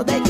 so they can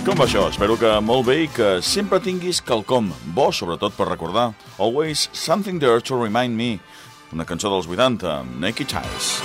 Com va això? Espero que molt bé i que sempre tinguis quelcom bo, sobretot per recordar. Always something there to remind me. Una cançó dels 80, Nicky Childs.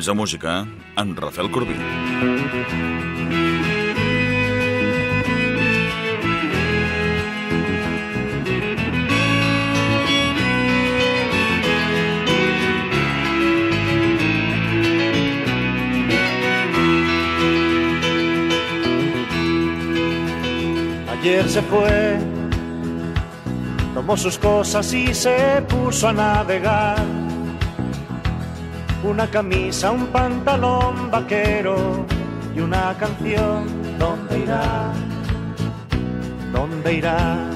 Temps de música amb Rafael Corbí. Ayer se fue, tomó sus cosas y se puso a navegar. Una camisa, un pantalón vaquero y una canción. ¿Dónde irá? ¿Dónde irá?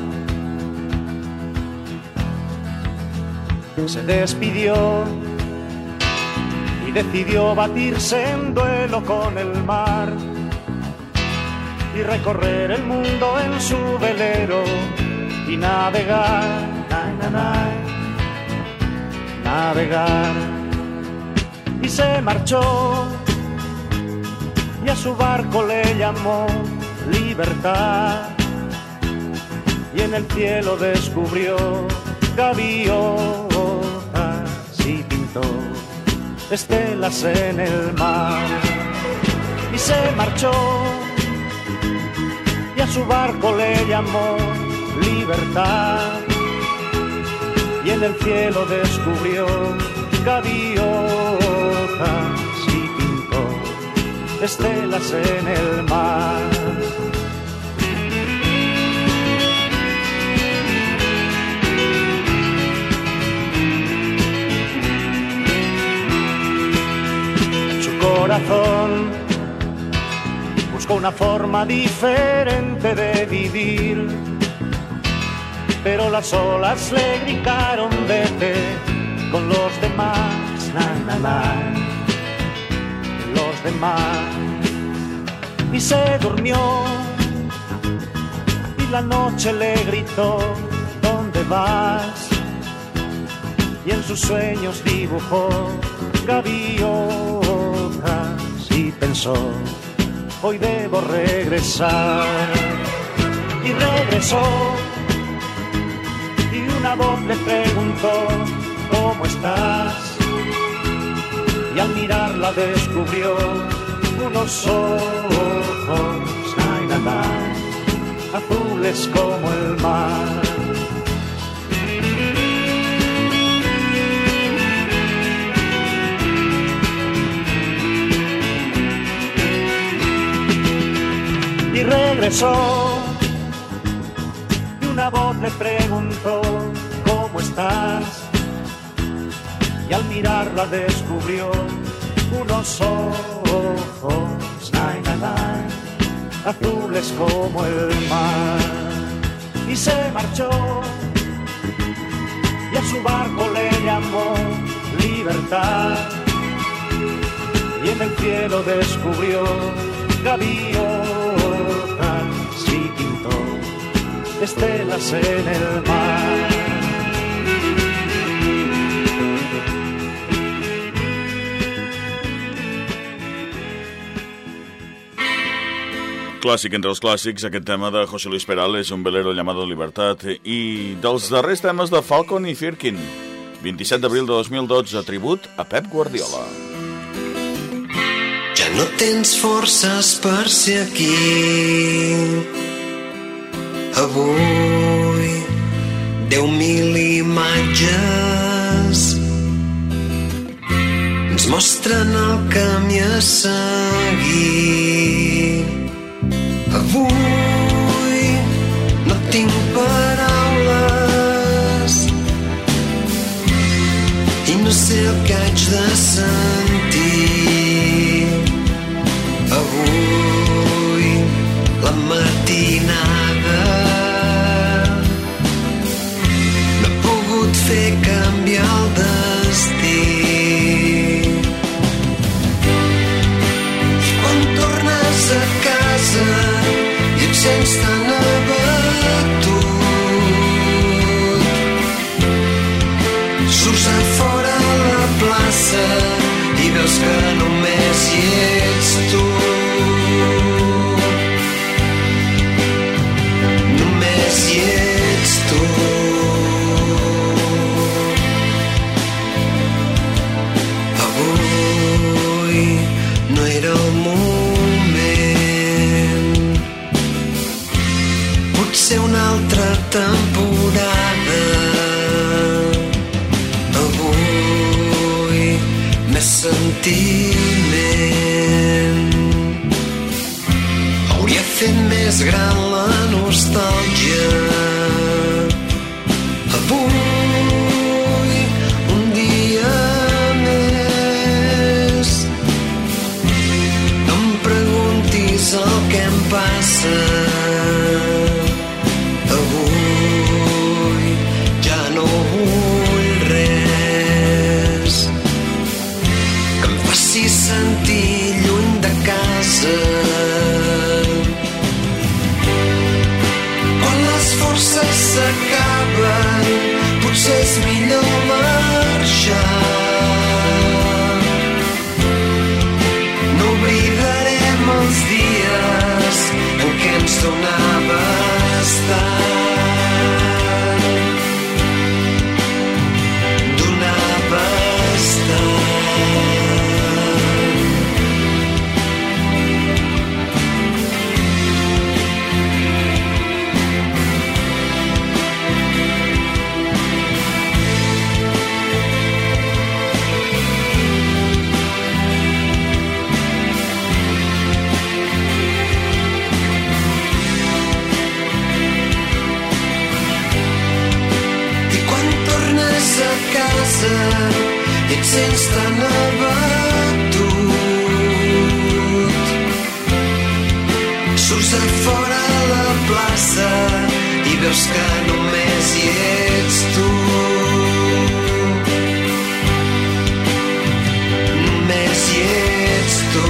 Se despidió y decidió batirse en duelo con el mar y recorrer el mundo en su velero y navegar, na, na, na, navegar. Se marchó y a su barco le llamó libertad. Y en el cielo descubrió gaviotas y pintó estelas en el mar. Y se marchó y a su barco le llamó libertad. Y en el cielo descubrió gaviotas y pintó estelas en el mar. Su corazón buscó una forma diferente de vivir, pero las olas le gritaron vete con los demás, na, na, Y se durmió y la noche le gritó, ¿dónde vas? Y en sus sueños dibujó gaviotas y pensó, hoy debo regresar. Y regresó y una voz le preguntó, ¿cómo estás? Y al mirarla descubrió unos ojos, azules como el mar. y regresó. Y una voz le preguntó, ¿cómo estás? Al mirarla descubrió unos ojos, nay, nay, azules como el mar. Y se marchó y a su barco le llamó libertad. Y en el cielo descubrió gaviotas y pintó estelas en el mar. Clàssic entre els clàssics, aquest tema de José Luis Perales, un velero llamado Libertad, i dels darrers temes de Falcon i Firkin, 27 d'abril de 2012, tribut a Pep Guardiola. Ja no tens forces per ser aquí. Avui Deu mil imatges Ens mostren el camí a seguir Avui no tinc paraules i no sé el que haig de sentir potser és millor marxar. No oblidarem els dies en què ens donava estar. Casa i et sents tan abatut surts a fora a la plaça i veus que només hi ets tu. Només hi ets tu.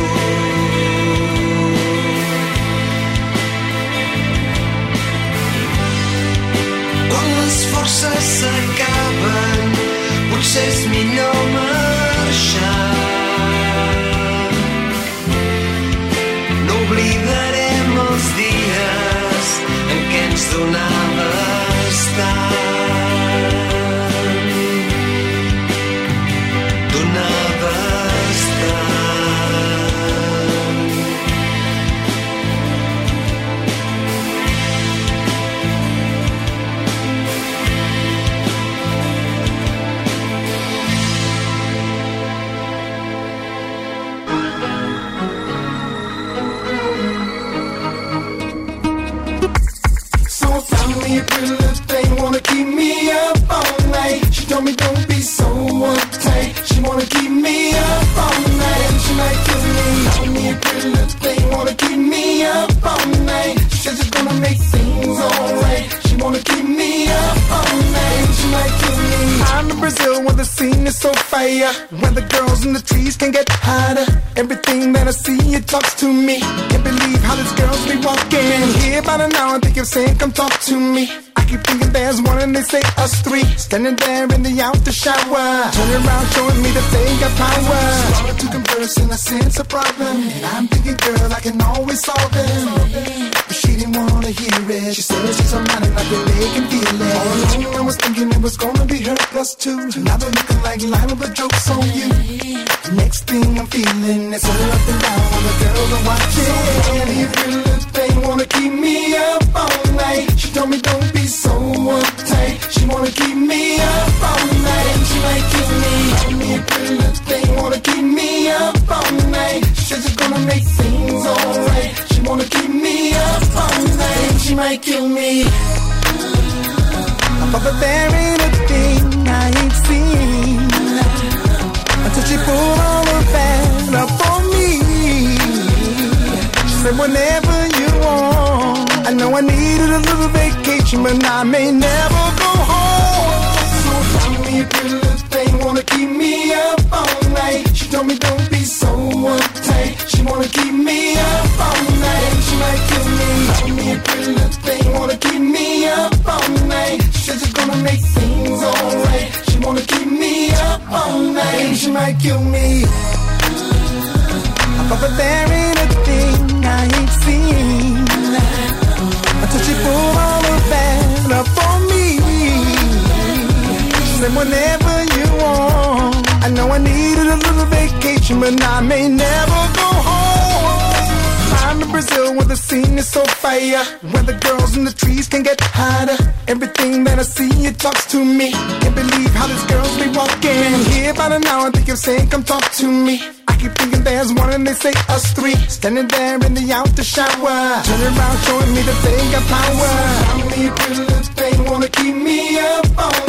Forces s'acaben, és millor marxar. Can get hotter. Everything that I see, it talks to me. Can't believe how these girls be walking. Been here about an hour, think of saying, come talk to me. I keep thinking there's one and they say us three. Standing there in the after shower. Turning around, showing me that they got power. Started to converse and I sense a problem. And I'm thinking, girl, I can always solve it. Hear it. She said she's mad like that they can feel it. All along I was thinking it was gonna be her plus two. Now they're looking like line of the jokes on you. The next thing I'm feeling is her up and down when the girls are watching. So any little thing wanna keep me up all night. She told me don't be so uptight. She wanna keep me up all night. She might kill me. Tell me a pretty thing wanna keep me up all night. She says it's gonna make things alright. Wanna keep me up all night. She might kill me. I thought that there ain't a thing I ain't seen until she pulled all of that up on me. She said, whenever you want. I know I needed a little vacation, but I may never go home. So tell me a pretty little thing, wanna keep me up all night. She told me don't say, come talk to me. I keep thinking there's one and they say us three. Standing there in the outer shower. Turn around showing me that they got power. How many pretty lips they wanna keep me up on?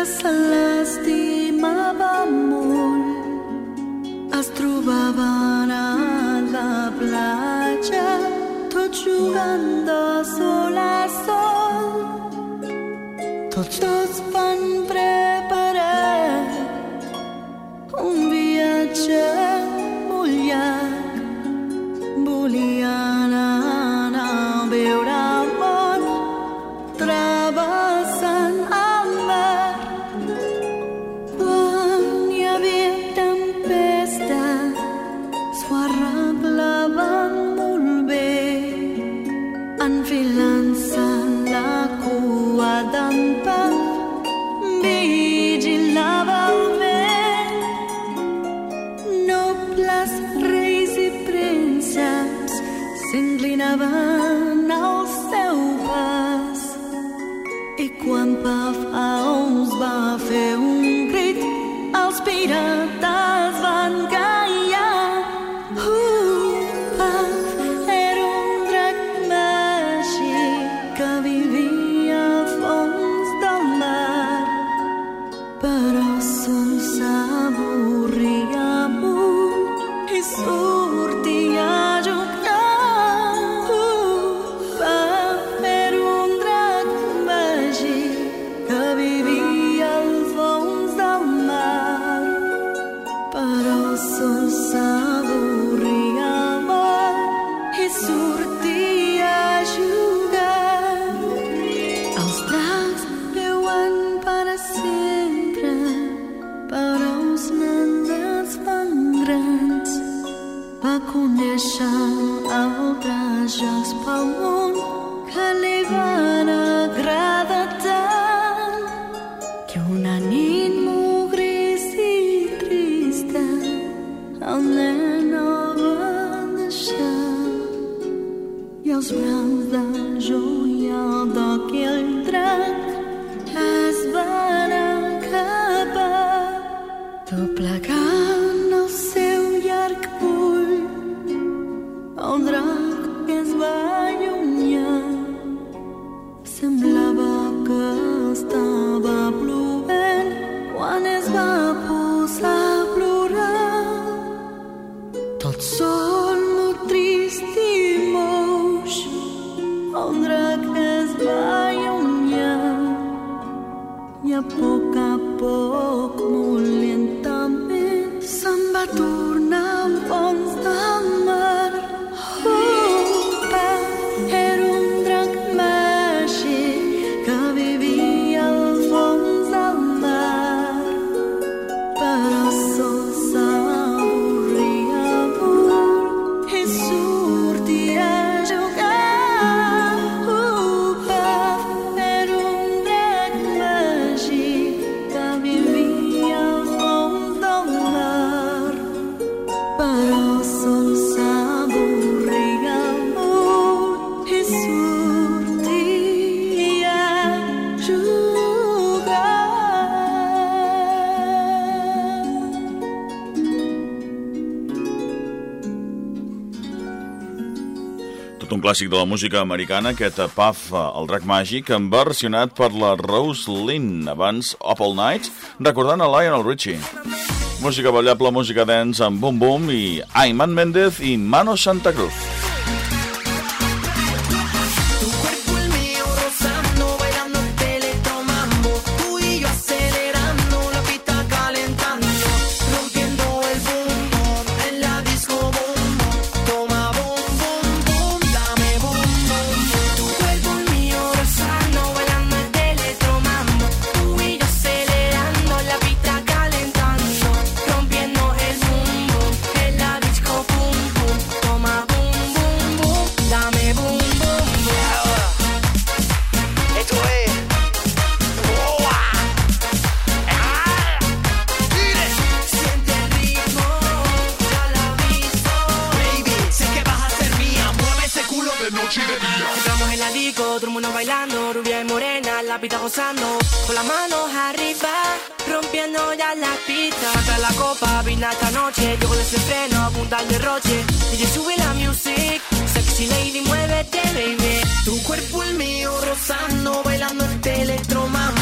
que se l'estimava molt es trobaven a la platja tots jugant de sol a sol tots dos van prendre Quan fa uns va fer un crit als pirats. deixar el braç espalmon que li poco a poco, muy lentamente, samba. Tot un clàssic de la música americana, aquest Puff, el drac màgic, versionat per la Rose Lynn, abans Up All Night, recordant a Lionel Richie. Música ballable, música dance amb Boom Boom i Ayman Méndez i Mano Santa Cruz. Disco, todo el mundo bailando, rubia y morena, la pista gozando. Con las manos arriba, rompiendo ya la pista. Saca la copa, vina esta noche. Yo con ese freno, apunta al derroche. DJ sube la music, sexy lady, muévete, baby. Tu cuerpo el mío rozando, bailando este electromambo.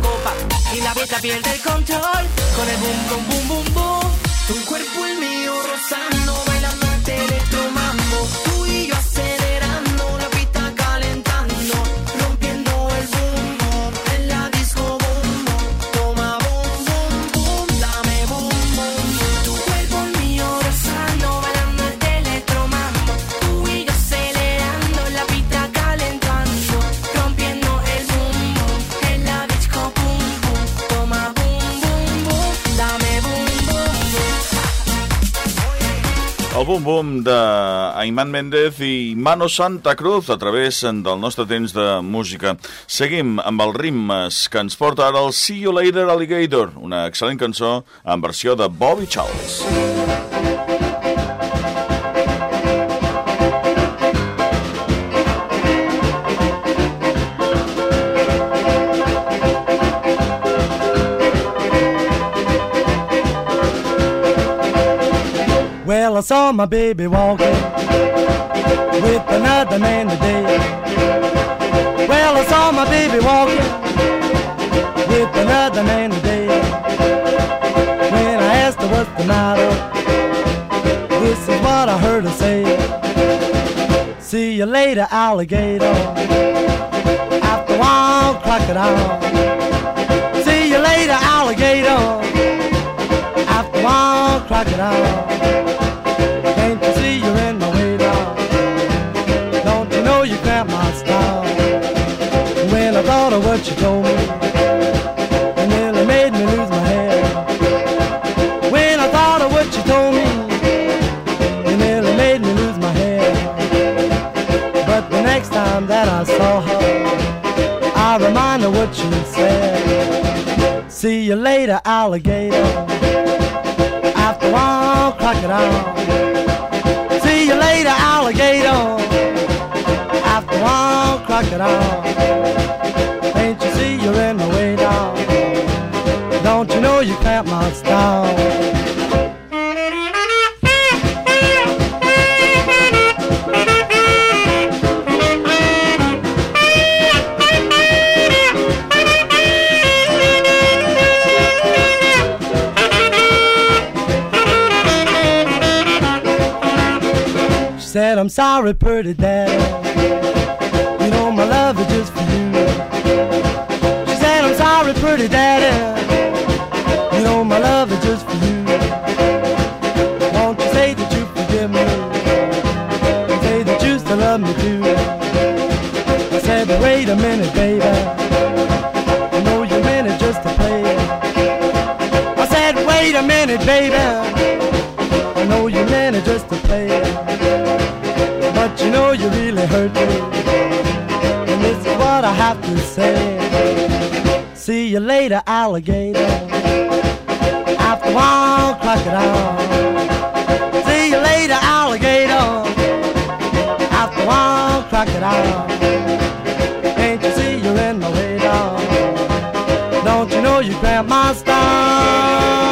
Copa. Y la vista pierde el control. Con el boom boom boom boom boom. Tu cuerpo el mío rozando, bailando electromambo. El Boom Boom d'Ayman Méndez i Mano Santa Cruz a través del nostre temps de música. Seguim amb els ritmes que ens porta ara el See You Later Alligator, una excel·lent cançó en versió de Bobby Charles. Well, saw my baby walking with another man today. Well, I saw my baby walking with another man today. When I asked her what's the matter, this is what I heard her say. See you later, alligator. After a while, crocodile. See you later, alligator. After a while, crocodile. You see you're in my way now? Don't you know you cramp my style? When I thought of what you told me, it nearly made me lose my head. When I thought of what you told me, it nearly made me lose my head. But the next time that I saw her, I reminded what she said. See you later, alligator. After a while, crocodile. See you later, alligator. After a crocodile. Can't you see you're in my way now? Don't you know you cramp my grandma's I'm sorry, pretty daddy. You know my love is just for you. She said, I'm sorry, pretty daddy. To say. See you later, alligator. After a while, crocodile. See you later, alligator. After a while, crocodile. Can't you see you're in my way? Don't you know you grabbed my style?